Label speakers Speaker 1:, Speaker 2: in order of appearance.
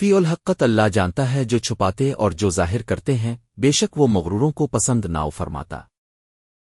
Speaker 1: فی الحقت اللہ جانتا ہے جو چھپاتے اور جو ظاہر کرتے ہیں، بے شک وہ مغروروں کو پسند ناؤ فرماتا